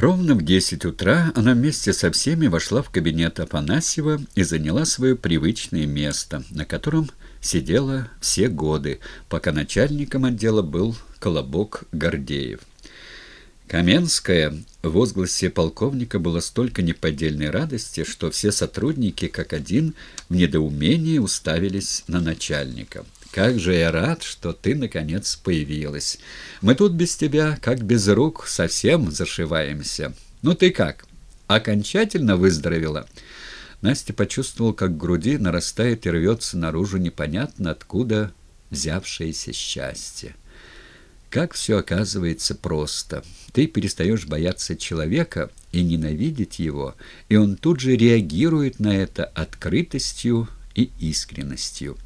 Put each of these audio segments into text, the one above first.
Ровно в десять утра она вместе со всеми вошла в кабинет Афанасьева и заняла свое привычное место, на котором сидела все годы, пока начальником отдела был Колобок Гордеев. Каменская в возгласе полковника было столько неподдельной радости, что все сотрудники, как один, в недоумении уставились на начальника. Как же я рад, что ты, наконец, появилась. Мы тут без тебя, как без рук, совсем зашиваемся. Ну ты как, окончательно выздоровела?» Настя почувствовала, как в груди нарастает и рвется наружу непонятно откуда взявшееся счастье. Как все оказывается просто. Ты перестаешь бояться человека и ненавидеть его, и он тут же реагирует на это открытостью и искренностью.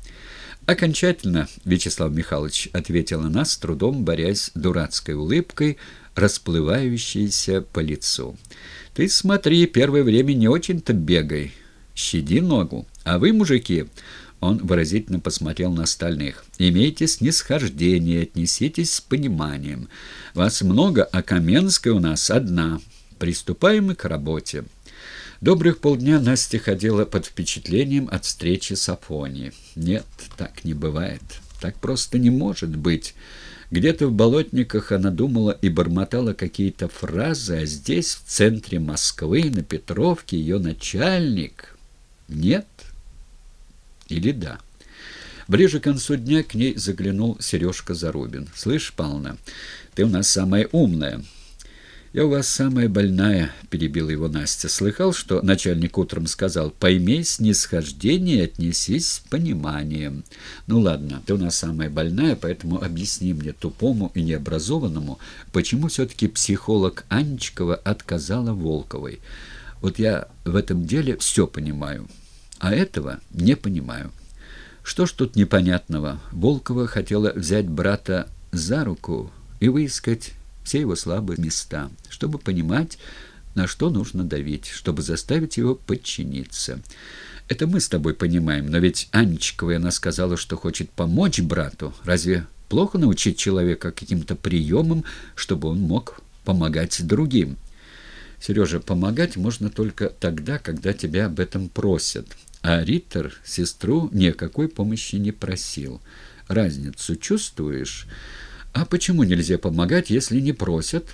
«Окончательно, Вячеслав Михайлович», — ответила она, с трудом борясь дурацкой улыбкой, расплывающейся по лицу. «Ты смотри, первое время не очень-то бегай. Щади ногу. А вы, мужики...» Он выразительно посмотрел на остальных. «Имейте снисхождение, отнеситесь с пониманием. Вас много, а Каменская у нас одна. Приступаем к работе». Добрых полдня Настя ходила под впечатлением от встречи с Афонией. Нет, так не бывает. Так просто не может быть. Где-то в болотниках она думала и бормотала какие-то фразы, а здесь, в центре Москвы, на Петровке, ее начальник. Нет? Или да? Ближе к концу дня к ней заглянул Сережка Зарубин. «Слышь, Павловна, ты у нас самая умная». «Я у вас самая больная», — перебила его Настя. «Слыхал, что начальник утром сказал, поймей снисхождение и отнесись с пониманием». «Ну ладно, ты у нас самая больная, поэтому объясни мне, тупому и необразованному, почему все-таки психолог Анечкова отказала Волковой. Вот я в этом деле все понимаю, а этого не понимаю». «Что ж тут непонятного? Волкова хотела взять брата за руку и выискать все его слабые места, чтобы понимать, на что нужно давить, чтобы заставить его подчиниться. Это мы с тобой понимаем, но ведь Анечковой она сказала, что хочет помочь брату. Разве плохо научить человека каким-то приемам, чтобы он мог помогать другим? Сережа, помогать можно только тогда, когда тебя об этом просят. А Риттер сестру ни о какой помощи не просил. Разницу чувствуешь? А почему нельзя помогать, если не просят?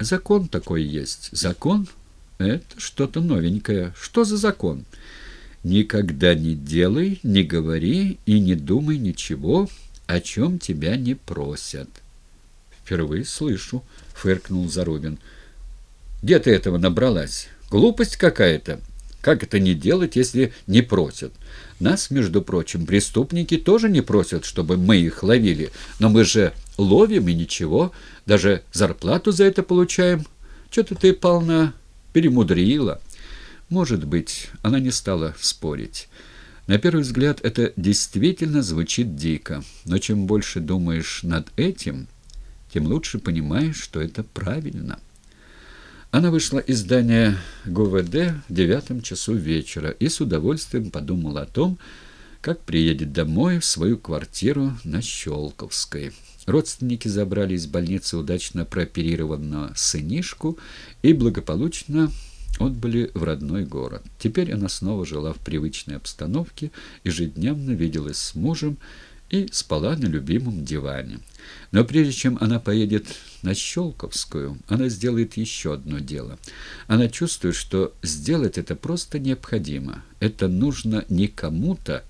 Закон такой есть. Закон — это что-то новенькое. Что за закон? Никогда не делай, не говори и не думай ничего, о чем тебя не просят. Впервые слышу, — фыркнул Зарубин. Где ты этого набралась? Глупость какая-то. Как это не делать, если не просят? Нас, между прочим, преступники тоже не просят, чтобы мы их ловили. Но мы же ловим и ничего, даже зарплату за это получаем. Что-то ты, полна перемудрила. Может быть, она не стала спорить. На первый взгляд это действительно звучит дико, но чем больше думаешь над этим, тем лучше понимаешь, что это правильно. Она вышла из здания ГУВД в девятом часу вечера и с удовольствием подумала о том, как приедет домой в свою квартиру на Щелковской. Родственники забрали из больницы удачно прооперированного сынишку и благополучно отбыли в родной город. Теперь она снова жила в привычной обстановке, ежедневно виделась с мужем и спала на любимом диване. Но прежде чем она поедет на Щелковскую, она сделает еще одно дело. Она чувствует, что сделать это просто необходимо. Это нужно не кому-то,